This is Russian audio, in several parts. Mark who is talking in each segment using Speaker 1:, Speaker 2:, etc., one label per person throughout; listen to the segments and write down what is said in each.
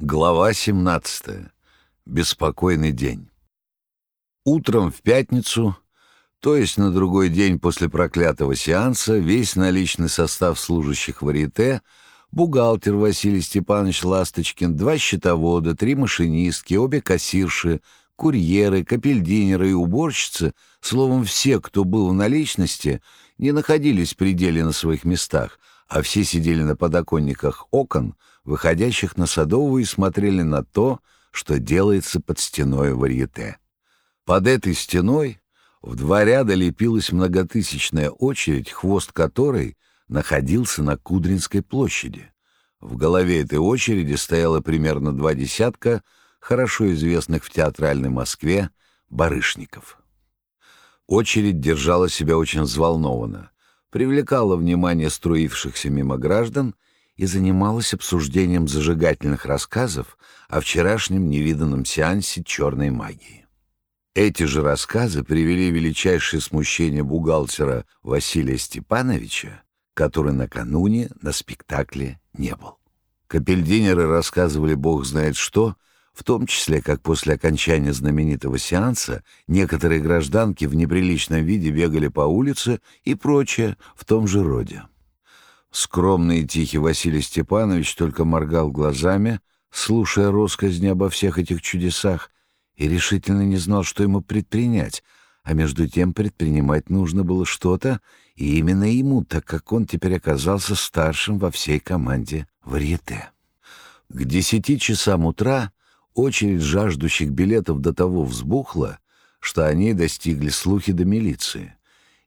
Speaker 1: Глава 17. Беспокойный день. Утром в пятницу, то есть на другой день после проклятого сеанса, весь наличный состав служащих варите, бухгалтер Василий Степанович Ласточкин, два счетовода, три машинистки, обе кассирши, курьеры, капельдинеры и уборщицы, словом, все, кто был в наличности, не находились в пределе на своих местах, а все сидели на подоконниках окон — выходящих на Садовую, и смотрели на то, что делается под стеной варьете. Под этой стеной в два ряда лепилась многотысячная очередь, хвост которой находился на Кудринской площади. В голове этой очереди стояло примерно два десятка хорошо известных в театральной Москве барышников. Очередь держала себя очень взволнованно, привлекала внимание струившихся мимо граждан и занималась обсуждением зажигательных рассказов о вчерашнем невиданном сеансе черной магии. Эти же рассказы привели величайшее смущение бухгалтера Василия Степановича, который накануне на спектакле не был. Капельдинеры рассказывали бог знает что, в том числе, как после окончания знаменитого сеанса некоторые гражданки в неприличном виде бегали по улице и прочее в том же роде. Скромный и тихий Василий Степанович только моргал глазами, слушая россказни обо всех этих чудесах, и решительно не знал, что ему предпринять, а между тем предпринимать нужно было что-то, и именно ему, так как он теперь оказался старшим во всей команде варьете. К десяти часам утра очередь жаждущих билетов до того взбухла, что они достигли слухи до милиции,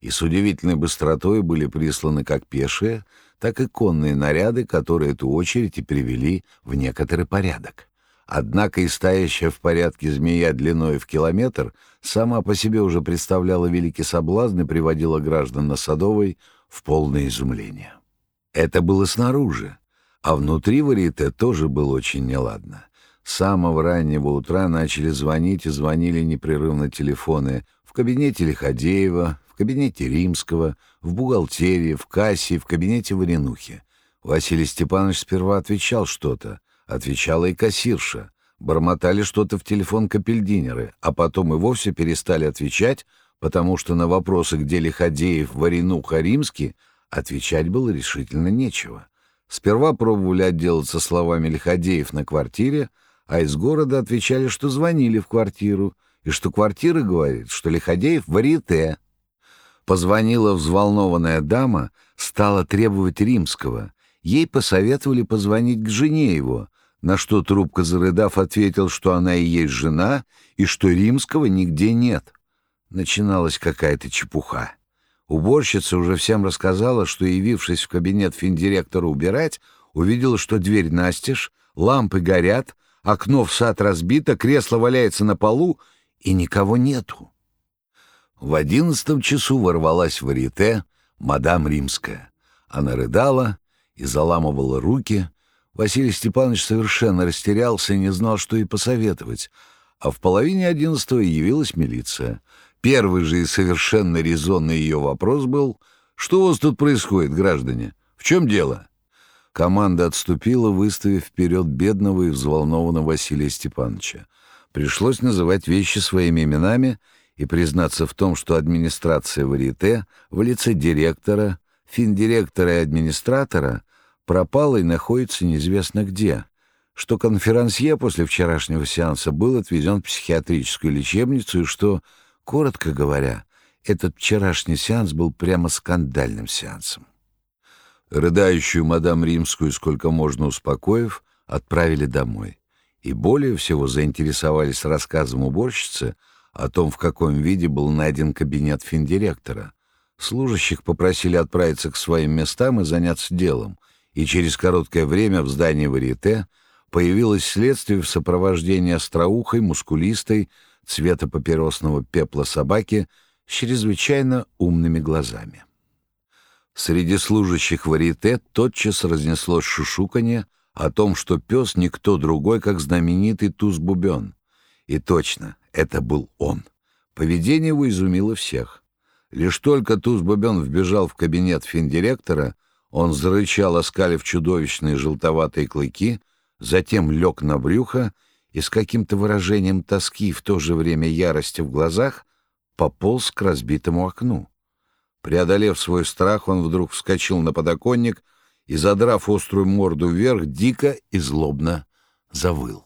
Speaker 1: и с удивительной быстротой были присланы как пешие, так и конные наряды, которые эту очередь и привели в некоторый порядок. Однако и стоящая в порядке змея длиной в километр сама по себе уже представляла великий соблазн и приводила граждан на Садовой в полное изумление. Это было снаружи, а внутри варите тоже было очень неладно. С самого раннего утра начали звонить и звонили непрерывно телефоны в кабинете Лиходеева, кабинете Римского, в бухгалтерии, в кассе, в кабинете Варенухи. Василий Степанович сперва отвечал что-то, отвечала и кассирша. Бормотали что-то в телефон капельдинеры, а потом и вовсе перестали отвечать, потому что на вопросы, где Лиходеев, Варенуха, Римский, отвечать было решительно нечего. Сперва пробовали отделаться словами Лиходеев на квартире, а из города отвечали, что звонили в квартиру, и что квартира говорит, что Лиходеев в варите. Позвонила взволнованная дама, стала требовать римского. Ей посоветовали позвонить к жене его, на что трубка, зарыдав, ответил, что она и есть жена, и что римского нигде нет. Начиналась какая-то чепуха. Уборщица уже всем рассказала, что, явившись в кабинет финдиректора убирать, увидела, что дверь настежь, лампы горят, окно в сад разбито, кресло валяется на полу, и никого нету. В одиннадцатом часу ворвалась в арите мадам Римская. Она рыдала и заламывала руки. Василий Степанович совершенно растерялся и не знал, что ей посоветовать. А в половине одиннадцатого явилась милиция. Первый же и совершенно резонный ее вопрос был «Что у вас тут происходит, граждане? В чем дело?» Команда отступила, выставив вперед бедного и взволнованного Василия Степановича. Пришлось называть вещи своими именами — и признаться в том, что администрация Варите в лице директора, финдиректора и администратора пропала и находится неизвестно где, что конферансье после вчерашнего сеанса был отвезен в психиатрическую лечебницу и что, коротко говоря, этот вчерашний сеанс был прямо скандальным сеансом. Рыдающую мадам Римскую, сколько можно успокоив, отправили домой. И более всего заинтересовались рассказом уборщицы о том, в каком виде был найден кабинет финдиректора. Служащих попросили отправиться к своим местам и заняться делом, и через короткое время в здании Варите появилось следствие в сопровождении остроухой, мускулистой, цвета папиросного пепла собаки с чрезвычайно умными глазами. Среди служащих Варите тотчас разнеслось шушуканье о том, что пес никто другой, как знаменитый Туз-Бубен. И точно, это был он. Поведение его изумило всех. Лишь только Туз-Бобен вбежал в кабинет финдиректора, он зарычал, оскалив чудовищные желтоватые клыки, затем лег на брюхо и с каким-то выражением тоски в то же время ярости в глазах пополз к разбитому окну. Преодолев свой страх, он вдруг вскочил на подоконник и, задрав острую морду вверх, дико и злобно завыл.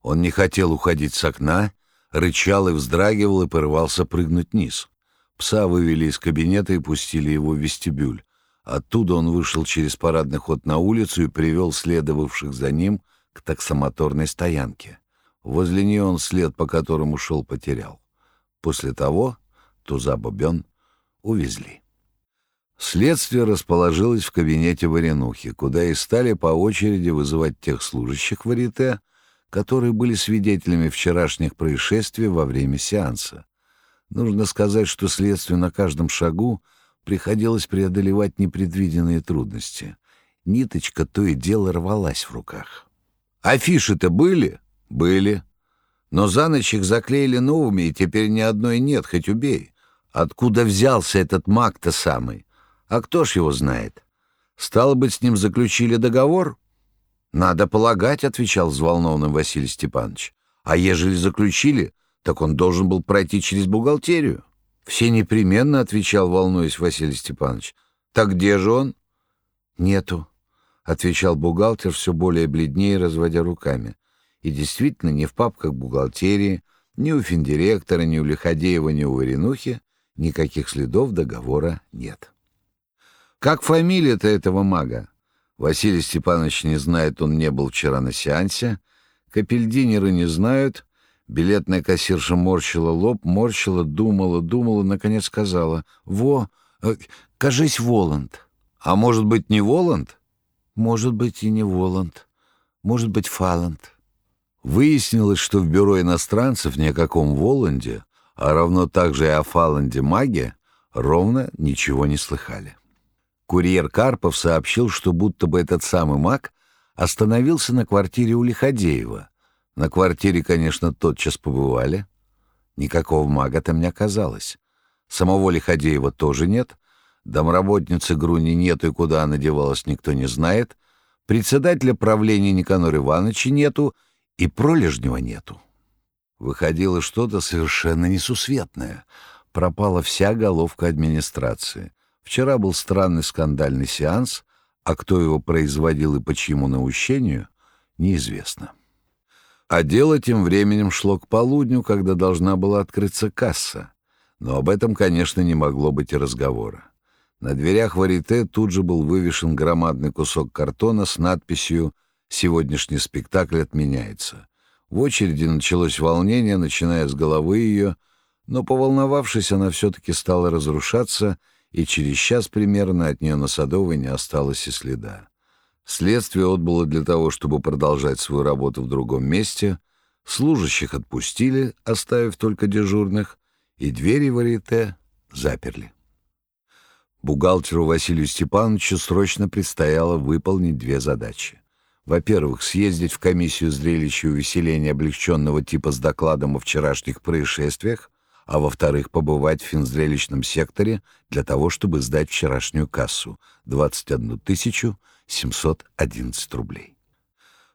Speaker 1: Он не хотел уходить с окна, рычал и вздрагивал и порывался прыгнуть вниз. Пса вывели из кабинета и пустили его в вестибюль. Оттуда он вышел через парадный ход на улицу и привел следовавших за ним к таксомоторной стоянке. Возле нее он след, по которому шел, потерял. После того Туза Бобен увезли. Следствие расположилось в кабинете Варенухи, куда и стали по очереди вызывать тех служащих Варите, которые были свидетелями вчерашних происшествий во время сеанса. Нужно сказать, что следствию на каждом шагу приходилось преодолевать непредвиденные трудности. Ниточка то и дело рвалась в руках. «Афиши-то были?» «Были. Но за ночь их заклеили новыми, и теперь ни одной нет, хоть убей. Откуда взялся этот маг-то самый? А кто ж его знает? Стало быть, с ним заключили договор?» «Надо полагать», — отвечал взволнованный Василий Степанович. «А ежели заключили, так он должен был пройти через бухгалтерию». «Все непременно», — отвечал, волнуясь Василий Степанович. «Так где же он?» «Нету», — отвечал бухгалтер, все более бледнее, разводя руками. И действительно, ни в папках бухгалтерии, ни у финдиректора, ни у Лиходеева, ни у Варенухи никаких следов договора нет. «Как фамилия-то этого мага?» Василий Степанович не знает, он не был вчера на сеансе. Капельдинеры не знают. Билетная кассирша морщила лоб, морщила, думала, думала, наконец сказала. «Во, э, кажись, Воланд». «А может быть, не Воланд?» «Может быть, и не Воланд. Может быть, Фаланд». Выяснилось, что в бюро иностранцев ни о каком Воланде, а равно также и о Фаланде маге, ровно ничего не слыхали. Курьер Карпов сообщил, что будто бы этот самый маг остановился на квартире у Лиходеева. На квартире, конечно, тотчас побывали. Никакого мага там не оказалось. Самого Лиходеева тоже нет. Домработницы Груни нету и куда она девалась, никто не знает. Председателя правления Никанора Ивановича нету и пролежнего нету. Выходило что-то совершенно несусветное. Пропала вся головка администрации. Вчера был странный скандальный сеанс, а кто его производил и по чьему наущению, неизвестно. А дело тем временем шло к полудню, когда должна была открыться касса. Но об этом, конечно, не могло быть и разговора. На дверях варите тут же был вывешен громадный кусок картона с надписью «Сегодняшний спектакль отменяется». В очереди началось волнение, начиная с головы ее, но, поволновавшись, она все-таки стала разрушаться — и через час примерно от нее на Садовой не осталось и следа. Следствие отбыло для того, чтобы продолжать свою работу в другом месте, служащих отпустили, оставив только дежурных, и двери варите заперли. Бухгалтеру Василию Степановичу срочно предстояло выполнить две задачи. Во-первых, съездить в комиссию зрелища увеселения облегченного типа с докладом о вчерашних происшествиях, а во-вторых, побывать в финзрелищном секторе для того, чтобы сдать вчерашнюю кассу — 21 711 рублей.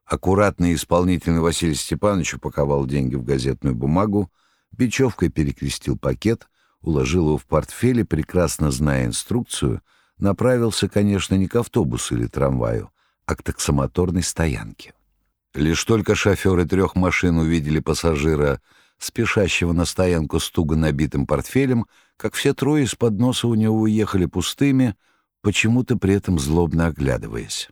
Speaker 1: Аккуратный исполнительный Василий Степанович упаковал деньги в газетную бумагу, бечевкой перекрестил пакет, уложил его в портфель и, прекрасно зная инструкцию, направился, конечно, не к автобусу или трамваю, а к таксомоторной стоянке. Лишь только шоферы трех машин увидели пассажира спешащего на стоянку с туго набитым портфелем, как все трое из-под носа у него уехали пустыми, почему-то при этом злобно оглядываясь.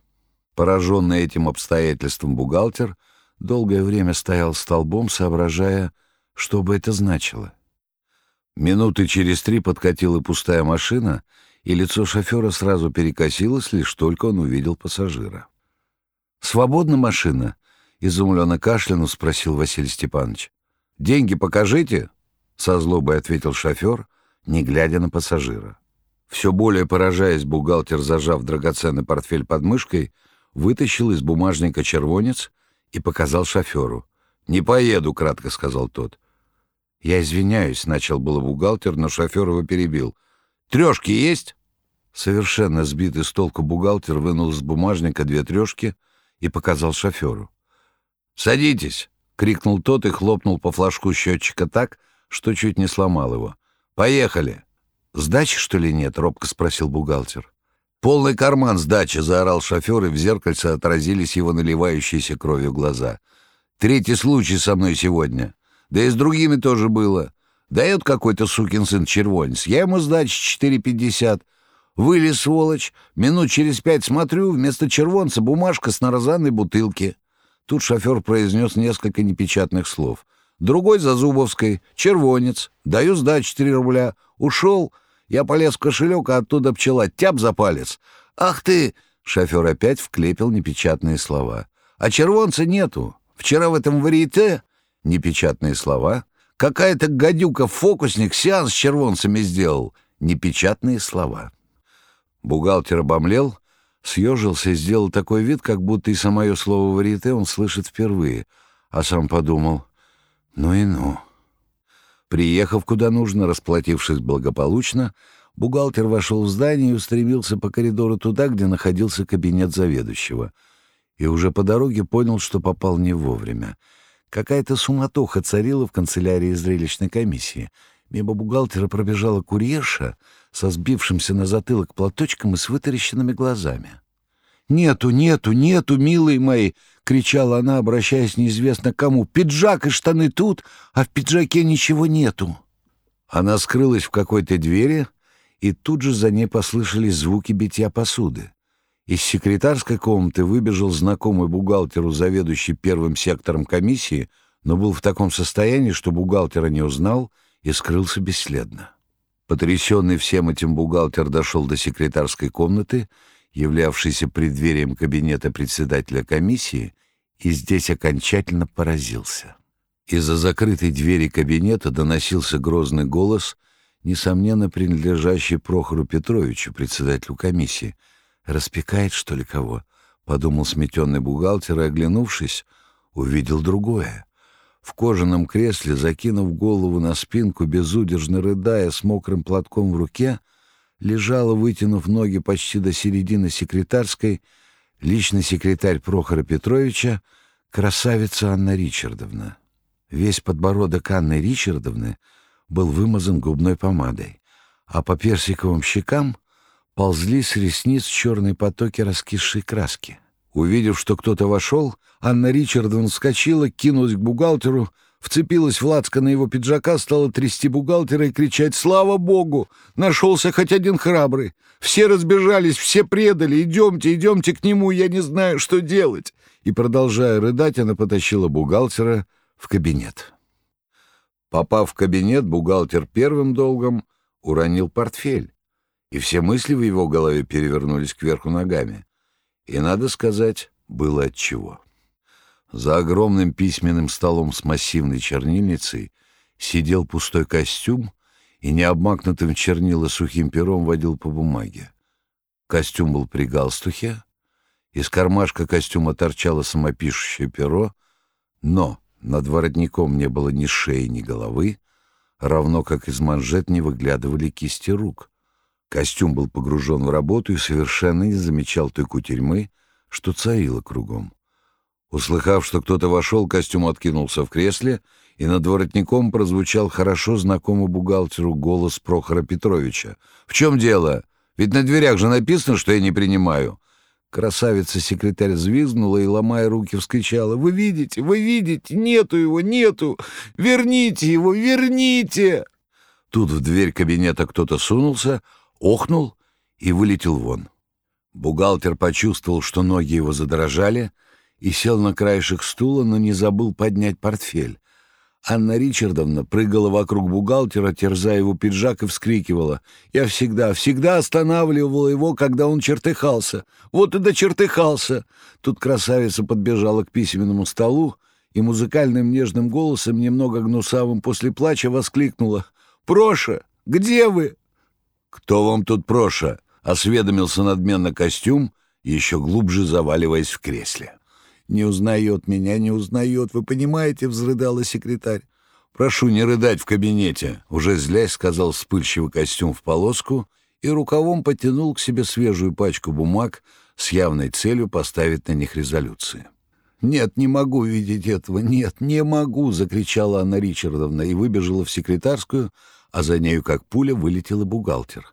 Speaker 1: Пораженный этим обстоятельством бухгалтер долгое время стоял столбом, соображая, что бы это значило. Минуты через три подкатила пустая машина, и лицо шофера сразу перекосилось, лишь только он увидел пассажира. «Свободна машина?» — изумленно кашлянув спросил Василий Степанович. «Деньги покажите», — со злобой ответил шофер, не глядя на пассажира. Все более поражаясь, бухгалтер, зажав драгоценный портфель под мышкой, вытащил из бумажника червонец и показал шоферу. «Не поеду», — кратко сказал тот. «Я извиняюсь», — начал было бухгалтер, но шофер его перебил. «Трешки есть?» Совершенно сбитый с толку бухгалтер вынул из бумажника две трешки и показал шоферу. «Садитесь!» — крикнул тот и хлопнул по флажку счетчика так, что чуть не сломал его. «Поехали!» «Сдачи, что ли, нет?» — робко спросил бухгалтер. «Полный карман сдачи!» — заорал шофер, и в зеркальце отразились его наливающиеся кровью глаза. «Третий случай со мной сегодня. Да и с другими тоже было. Дает какой-то сукин сын червонец. Я ему сдачи 4,50. Вылез, сволочь. Минут через пять смотрю, вместо червонца бумажка с нарозанной бутылки». Тут шофер произнес несколько непечатных слов. Другой за Зубовской. Червонец. Даю сдачу 4 рубля. Ушел. Я полез в кошелек, а оттуда пчела. Тяп за палец. «Ах ты!» Шофер опять вклепил непечатные слова. «А червонца нету. Вчера в этом варьете...» Непечатные слова. «Какая-то гадюка-фокусник сеанс с червонцами сделал». Непечатные слова. Бухгалтер обомлел, съежился и сделал такой вид, как будто и самое слово «варьете» он слышит впервые, а сам подумал «ну и ну». Приехав куда нужно, расплатившись благополучно, бухгалтер вошел в здание и устремился по коридору туда, где находился кабинет заведующего. И уже по дороге понял, что попал не вовремя. Какая-то суматоха царила в канцелярии зрелищной комиссии. Мимо бухгалтера пробежала курьерша со сбившимся на затылок платочком и с вытаращенными глазами. «Нету, нету, нету, милые мои!» — кричала она, обращаясь неизвестно кому. «Пиджак и штаны тут, а в пиджаке ничего нету!» Она скрылась в какой-то двери, и тут же за ней послышались звуки битья посуды. Из секретарской комнаты выбежал знакомый бухгалтеру, заведующий первым сектором комиссии, но был в таком состоянии, что бухгалтера не узнал и скрылся бесследно. Потрясенный всем этим бухгалтер дошел до секретарской комнаты являвшийся преддверием кабинета председателя комиссии, и здесь окончательно поразился. Из-за закрытой двери кабинета доносился грозный голос, несомненно принадлежащий Прохору Петровичу, председателю комиссии. «Распекает, что ли, кого?» — подумал сметенный бухгалтер и, оглянувшись, увидел другое. В кожаном кресле, закинув голову на спинку, безудержно рыдая, с мокрым платком в руке — лежала, вытянув ноги почти до середины секретарской, личный секретарь Прохора Петровича, красавица Анна Ричардовна. Весь подбородок Анны Ричардовны был вымазан губной помадой, а по персиковым щекам ползли с ресниц черные потоки раскисшей краски. Увидев, что кто-то вошел, Анна Ричардовна вскочила, кинулась к бухгалтеру, вцепилась в лацко на его пиджака, стала трясти бухгалтера и кричать «Слава Богу! Нашелся хоть один храбрый! Все разбежались, все предали! Идемте, идемте к нему, я не знаю, что делать!» И, продолжая рыдать, она потащила бухгалтера в кабинет. Попав в кабинет, бухгалтер первым долгом уронил портфель, и все мысли в его голове перевернулись кверху ногами. И, надо сказать, было отчего. За огромным письменным столом с массивной чернильницей сидел пустой костюм и необмакнутым чернила сухим пером водил по бумаге. Костюм был при галстухе, из кармашка костюма торчало самопишущее перо, но над воротником не было ни шеи, ни головы, равно как из манжет не выглядывали кисти рук. Костюм был погружен в работу и совершенно не замечал той кутерьмы, что царила кругом. Услыхав, что кто-то вошел, костюм откинулся в кресле, и над воротником прозвучал хорошо знакомый бухгалтеру голос Прохора Петровича. «В чем дело? Ведь на дверях же написано, что я не принимаю». Красавица-секретарь взвизгнула и, ломая руки, вскричала. «Вы видите, вы видите, нету его, нету! Верните его, верните!» Тут в дверь кабинета кто-то сунулся, охнул и вылетел вон. Бухгалтер почувствовал, что ноги его задрожали — и сел на краешек стула, но не забыл поднять портфель. Анна Ричардовна прыгала вокруг бухгалтера, терзая его пиджак и вскрикивала. Я всегда, всегда останавливала его, когда он чертыхался. Вот и дочертыхался. Тут красавица подбежала к письменному столу и музыкальным нежным голосом, немного гнусавым после плача, воскликнула. «Проша, где вы?» «Кто вам тут Проша?» — осведомился надменно костюм, еще глубже заваливаясь в кресле. «Не узнает меня, не узнает, вы понимаете?» — взрыдала секретарь. «Прошу не рыдать в кабинете», — уже злясь сказал вспыльчивый костюм в полоску и рукавом потянул к себе свежую пачку бумаг, с явной целью поставить на них резолюции. «Нет, не могу видеть этого, нет, не могу!» — закричала Анна Ричардовна и выбежала в секретарскую, а за нею, как пуля, вылетел и бухгалтер.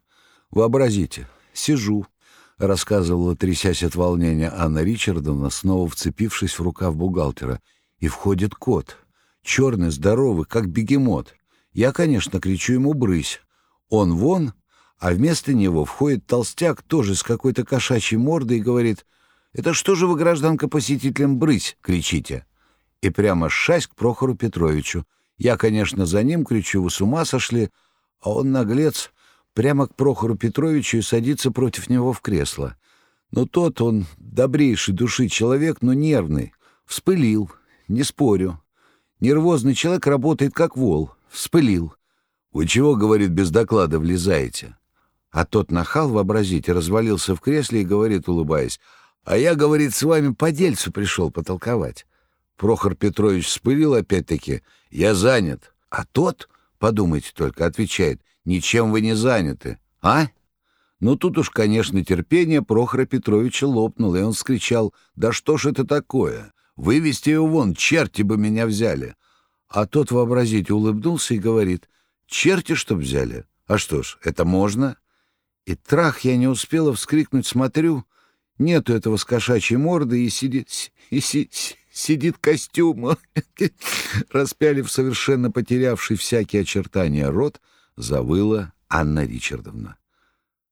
Speaker 1: «Вообразите, сижу», — рассказывала, трясясь от волнения Анна Ричардовна, снова вцепившись в рукав бухгалтера, и входит кот, черный, здоровый, как бегемот. Я, конечно, кричу ему «брысь». Он вон, а вместо него входит толстяк, тоже с какой-то кошачьей мордой, и говорит — это что же вы, гражданка, посетителям брысь кричите? И прямо шась к Прохору Петровичу. Я, конечно, за ним кричу, вы с ума сошли, а он, наглец, прямо к Прохору Петровичу и садится против него в кресло. Но тот, он добрейший души человек, но нервный. Вспылил, не спорю. Нервозный человек работает как вол. Вспылил. «Вы чего, — говорит, — без доклада влезаете?» А тот нахал, вообразите, развалился в кресле и говорит, улыбаясь, — а я, говорит, с вами по дельцу пришел потолковать. Прохор Петрович вспылил опять-таки. Я занят. А тот, подумайте только, отвечает, ничем вы не заняты. А? Ну тут уж, конечно, терпение Прохора Петровича лопнуло, и он скричал, «Да что ж это такое? Вывести его вон, черти бы меня взяли!» А тот, вообразите, улыбнулся и говорит, «Черти, чтоб взяли? А что ж, это можно?» И трах я не успела вскрикнуть, смотрю, Нету этого с кошачьей мордой, и сидит, и си, сидит костюм. Распялив совершенно потерявший всякие очертания рот, завыла Анна Ричардовна.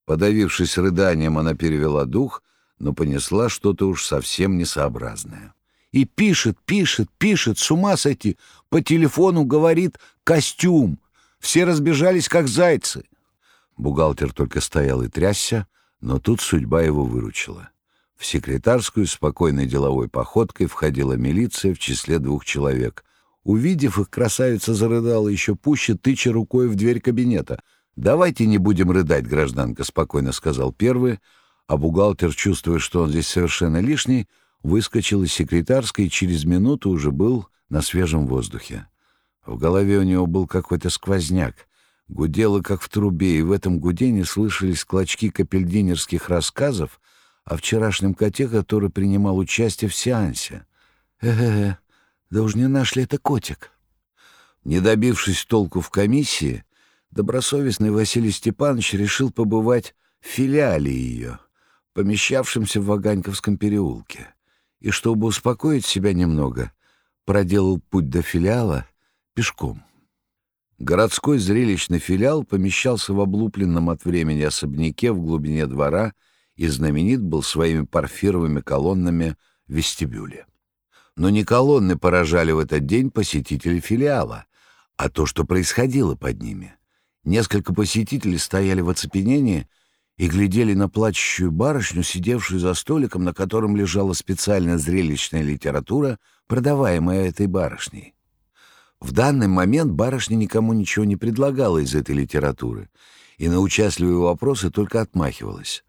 Speaker 1: Подавившись рыданием, она перевела дух, но понесла что-то уж совсем несообразное. И пишет, пишет, пишет, с ума сойти. По телефону говорит «костюм». Все разбежались, как зайцы. Бухгалтер только стоял и трясся, но тут судьба его выручила. В секретарскую спокойной деловой походкой входила милиция в числе двух человек. Увидев их, красавица зарыдала еще пуще, тыча рукой в дверь кабинета. «Давайте не будем рыдать, гражданка», — спокойно сказал первый, а бухгалтер, чувствуя, что он здесь совершенно лишний, выскочил из секретарской и через минуту уже был на свежем воздухе. В голове у него был какой-то сквозняк. Гудело, как в трубе, и в этом гудении слышались клочки капельдинерских рассказов, о вчерашнем коте, который принимал участие в сеансе. Э-э, да уж не наш ли это котик? Не добившись толку в комиссии, добросовестный Василий Степанович решил побывать в филиале ее, помещавшемся в Ваганьковском переулке, и, чтобы успокоить себя немного, проделал путь до филиала пешком. Городской зрелищный филиал помещался в облупленном от времени особняке в глубине двора — и знаменит был своими парфировыми колоннами в вестибюле. Но не колонны поражали в этот день посетителей филиала, а то, что происходило под ними. Несколько посетителей стояли в оцепенении и глядели на плачущую барышню, сидевшую за столиком, на котором лежала специальная зрелищная литература, продаваемая этой барышней. В данный момент барышня никому ничего не предлагала из этой литературы и на участливые вопросы только отмахивалась.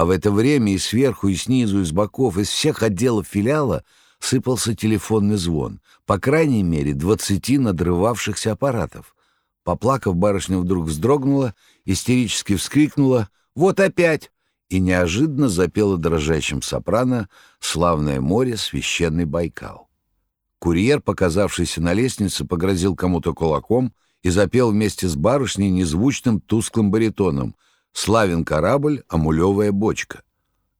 Speaker 1: А в это время и сверху, и снизу, и с боков, из всех отделов филиала сыпался телефонный звон, по крайней мере, двадцати надрывавшихся аппаратов. Поплакав, барышня вдруг вздрогнула, истерически вскрикнула «Вот опять!» и неожиданно запела дрожащим сопрано «Славное море, священный Байкал». Курьер, показавшийся на лестнице, погрозил кому-то кулаком и запел вместе с барышней незвучным тусклым баритоном — Славен корабль, а мулевая бочка.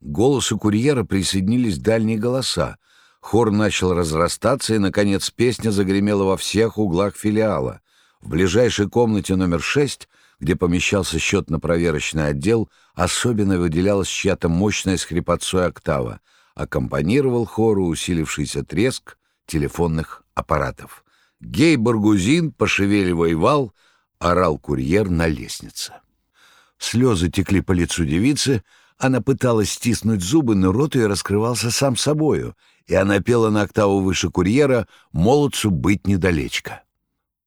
Speaker 1: К голосу курьера присоединились дальние голоса. Хор начал разрастаться, и, наконец, песня загремела во всех углах филиала. В ближайшей комнате номер шесть, где помещался счетно-проверочный отдел, особенно выделялась чья-то мощная с хрипотцой октава. Аккомпанировал хору усилившийся треск телефонных аппаратов. Гей Баргузин, пошевеливая вал, орал курьер на лестнице. Слезы текли по лицу девицы, она пыталась стиснуть зубы, но рот ее раскрывался сам собою, и она пела на октаву выше курьера «Молодцу быть недалечко».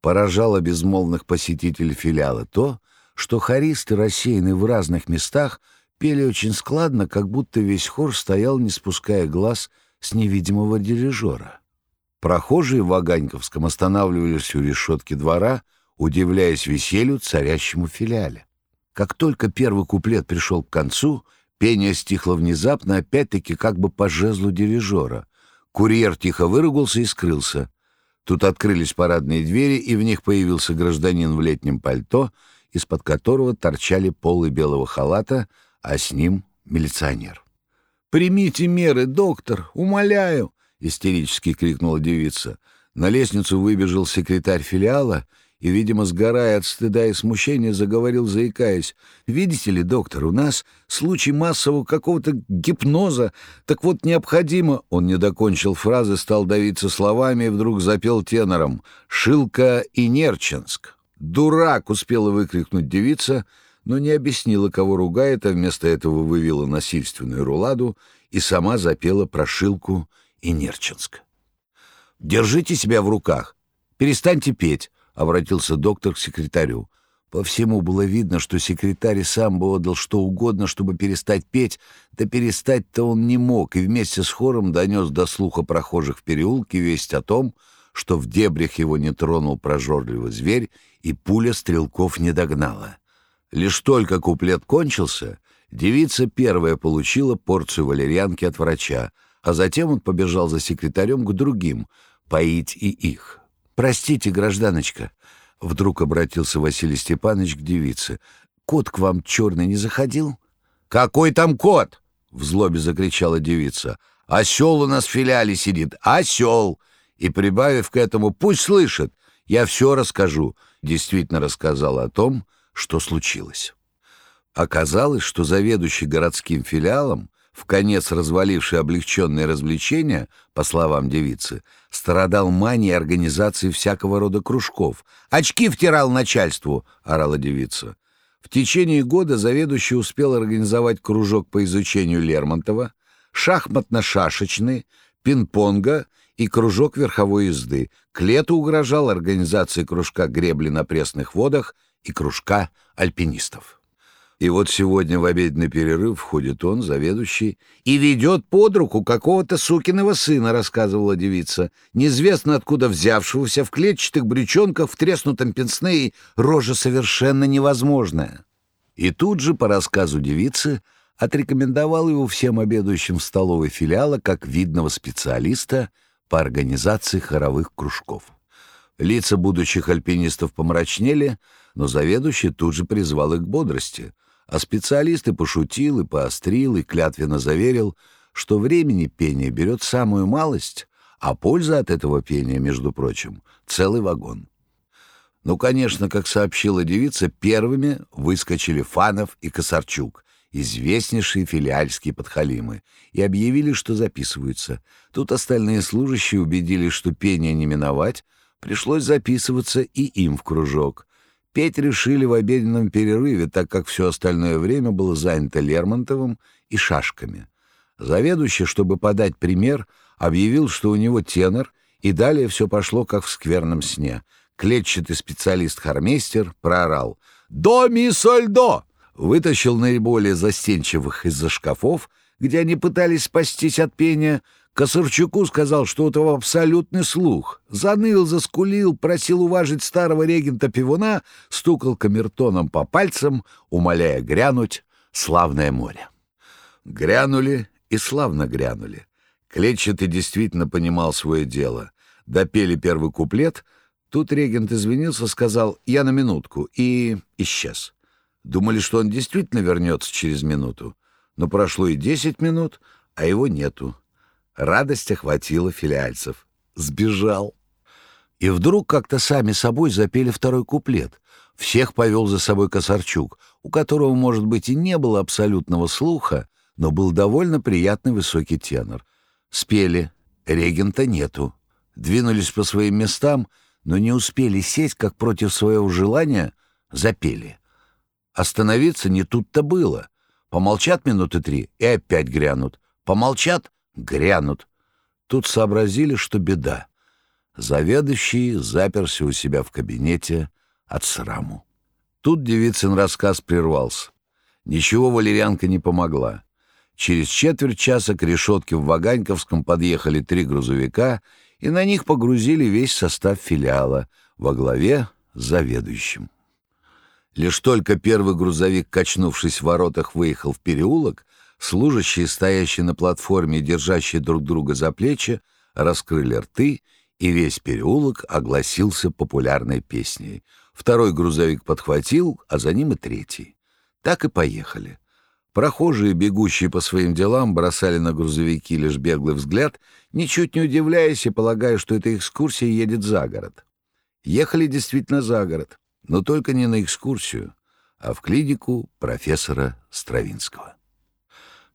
Speaker 1: Поражало безмолвных посетителей филиала то, что хористы, рассеянные в разных местах, пели очень складно, как будто весь хор стоял, не спуская глаз с невидимого дирижера. Прохожие в Ваганьковском останавливались у решетки двора, удивляясь веселью царящему филиале. Как только первый куплет пришел к концу, Пение стихло внезапно, опять-таки как бы по жезлу дирижера. Курьер тихо выругался и скрылся. Тут открылись парадные двери, и в них появился гражданин в летнем пальто, из-под которого торчали полы белого халата, а с ним милиционер. «Примите меры, доктор, умоляю!» — истерически крикнула девица. На лестницу выбежал секретарь филиала и, видимо, сгорая от стыда и смущения, заговорил, заикаясь. «Видите ли, доктор, у нас случай массового какого-то гипноза. Так вот, необходимо...» Он не докончил фразы, стал давиться словами и вдруг запел тенором. «Шилка и Нерчинск». «Дурак!» — успела выкрикнуть девица, но не объяснила, кого ругает, а вместо этого вывела насильственную руладу и сама запела про Шилку и Нерчинск. «Держите себя в руках. Перестаньте петь», — обратился доктор к секретарю. По всему было видно, что секретарь сам бы отдал что угодно, чтобы перестать петь, да перестать-то он не мог, и вместе с хором донес до слуха прохожих в переулке весть о том, что в дебрях его не тронул прожорливый зверь, и пуля стрелков не догнала. Лишь только куплет кончился, девица первая получила порцию валерьянки от врача, а затем он побежал за секретарем к другим — поить и их. «Простите, гражданочка», — вдруг обратился Василий Степанович к девице, — «кот к вам черный не заходил?» «Какой там кот?» — в злобе закричала девица. «Осел у нас в филиале сидит, осел!» И, прибавив к этому, пусть слышит, я все расскажу, действительно рассказала о том, что случилось. Оказалось, что заведующий городским филиалом в конец разваливший облегченные развлечения, по словам девицы, страдал манией организации всякого рода кружков. «Очки втирал начальству!» — орала девица. В течение года заведующий успел организовать кружок по изучению Лермонтова, шахматно-шашечный, пинг-понга и кружок верховой езды. К лету угрожал организации кружка гребли на пресных водах и кружка альпинистов. И вот сегодня в обеденный перерыв входит он, заведующий, и ведет под руку какого-то сукиного сына, рассказывала девица, неизвестно откуда взявшегося в клетчатых брючонках, в треснутом пенсне и рожа совершенно невозможная. И тут же, по рассказу девицы, отрекомендовал его всем обедающим в столовой филиала как видного специалиста по организации хоровых кружков. Лица будущих альпинистов помрачнели, но заведующий тут же призвал их к бодрости — а специалист и пошутил, и поострил, и клятвенно заверил, что времени пения берет самую малость, а польза от этого пения, между прочим, целый вагон. Ну, конечно, как сообщила девица, первыми выскочили Фанов и Косарчук, известнейшие филиальские подхалимы, и объявили, что записываются. Тут остальные служащие убедились, что пение не миновать, пришлось записываться и им в кружок — Петь решили в обеденном перерыве, так как все остальное время было занято Лермонтовым и шашками. Заведующий, чтобы подать пример, объявил, что у него тенор, и далее все пошло, как в скверном сне. Клетчатый специалист-хормейстер проорал «До, ми, соль, до!» Вытащил наиболее застенчивых из-за шкафов, где они пытались спастись от пения, Косарчуку сказал, что у того абсолютный слух. Заныл, заскулил, просил уважить старого регента пивуна, стукал камертоном по пальцам, умоляя грянуть славное море. Грянули и славно грянули. Клетчатый действительно понимал свое дело. Допели первый куплет. Тут регент извинился, сказал «я на минутку» и исчез. Думали, что он действительно вернется через минуту. Но прошло и десять минут, а его нету. Радость охватила филиальцев. Сбежал. И вдруг как-то сами собой запели второй куплет. Всех повел за собой Косарчук, у которого, может быть, и не было абсолютного слуха, но был довольно приятный высокий тенор. Спели, регента нету. Двинулись по своим местам, но не успели сесть, как против своего желания запели. Остановиться не тут-то было. Помолчат минуты три и опять грянут. Помолчат грянут. Тут сообразили, что беда. Заведующий заперся у себя в кабинете от сраму. Тут девицын рассказ прервался. Ничего валерьянка не помогла. Через четверть часа к решетке в Ваганьковском подъехали три грузовика, и на них погрузили весь состав филиала во главе с заведующим. Лишь только первый грузовик, качнувшись в воротах, выехал в переулок, Служащие, стоящие на платформе и держащие друг друга за плечи, раскрыли рты, и весь переулок огласился популярной песней. Второй грузовик подхватил, а за ним и третий. Так и поехали. Прохожие, бегущие по своим делам, бросали на грузовики лишь беглый взгляд, ничуть не удивляясь и полагая, что эта экскурсия едет за город. Ехали действительно за город, но только не на экскурсию, а в клинику профессора Стравинского.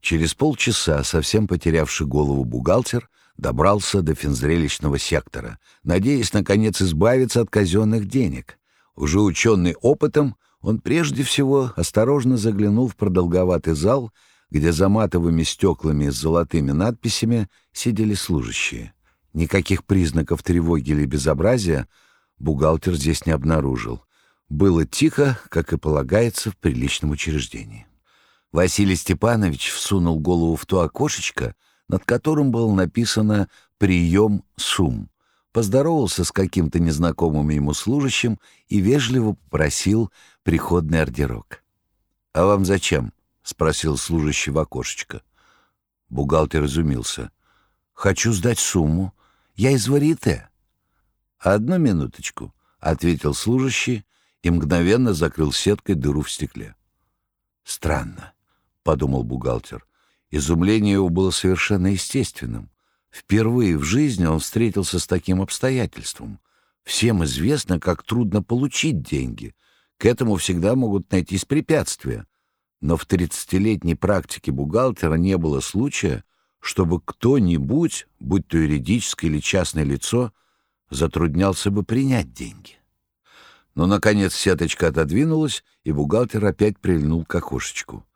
Speaker 1: Через полчаса, совсем потерявший голову бухгалтер, добрался до финзрелищного сектора, надеясь, наконец, избавиться от казенных денег. Уже ученый опытом, он прежде всего осторожно заглянул в продолговатый зал, где за матовыми стеклами с золотыми надписями сидели служащие. Никаких признаков тревоги или безобразия бухгалтер здесь не обнаружил. Было тихо, как и полагается в приличном учреждении. Василий Степанович всунул голову в то окошечко, над которым было написано «Прием Сум», поздоровался с каким-то незнакомым ему служащим и вежливо попросил приходный ордерок. «А вам зачем?» — спросил служащий в окошечко. Бухгалтер изумился. «Хочу сдать сумму. Я из Варите». «Одну минуточку», — ответил служащий и мгновенно закрыл сеткой дыру в стекле. «Странно», — подумал бухгалтер. Изумление его было совершенно естественным. Впервые в жизни он встретился с таким обстоятельством. Всем известно, как трудно получить деньги. К этому всегда могут найтись препятствия. Но в тридцатилетней практике бухгалтера не было случая, чтобы кто-нибудь, будь то юридическое или частное лицо, затруднялся бы принять деньги. Но, наконец, сеточка отодвинулась, и бухгалтер опять прильнул к окошечку.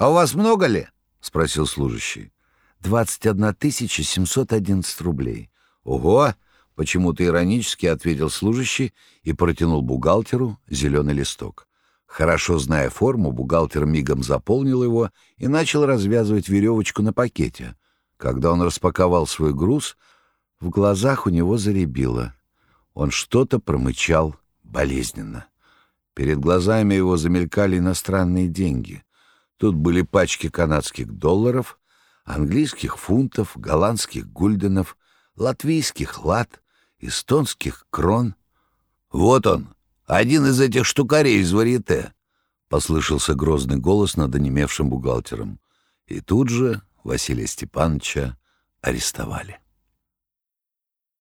Speaker 1: «А у вас много ли?» — спросил служащий. «Двадцать одна тысяча семьсот одиннадцать рублей». «Ого!» — почему-то иронически ответил служащий и протянул бухгалтеру зеленый листок. Хорошо зная форму, бухгалтер мигом заполнил его и начал развязывать веревочку на пакете. Когда он распаковал свой груз, в глазах у него заребило. Он что-то промычал болезненно. Перед глазами его замелькали иностранные деньги. Тут были пачки канадских долларов, английских фунтов, голландских гульденов, латвийских лат, эстонских крон. «Вот он, один из этих штукарей из варьете!» — послышался грозный голос над онемевшим бухгалтером. И тут же Василия Степановича арестовали.